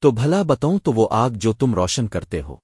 تو بھلا بتاؤں تو وہ آگ جو تم روشن کرتے ہو۔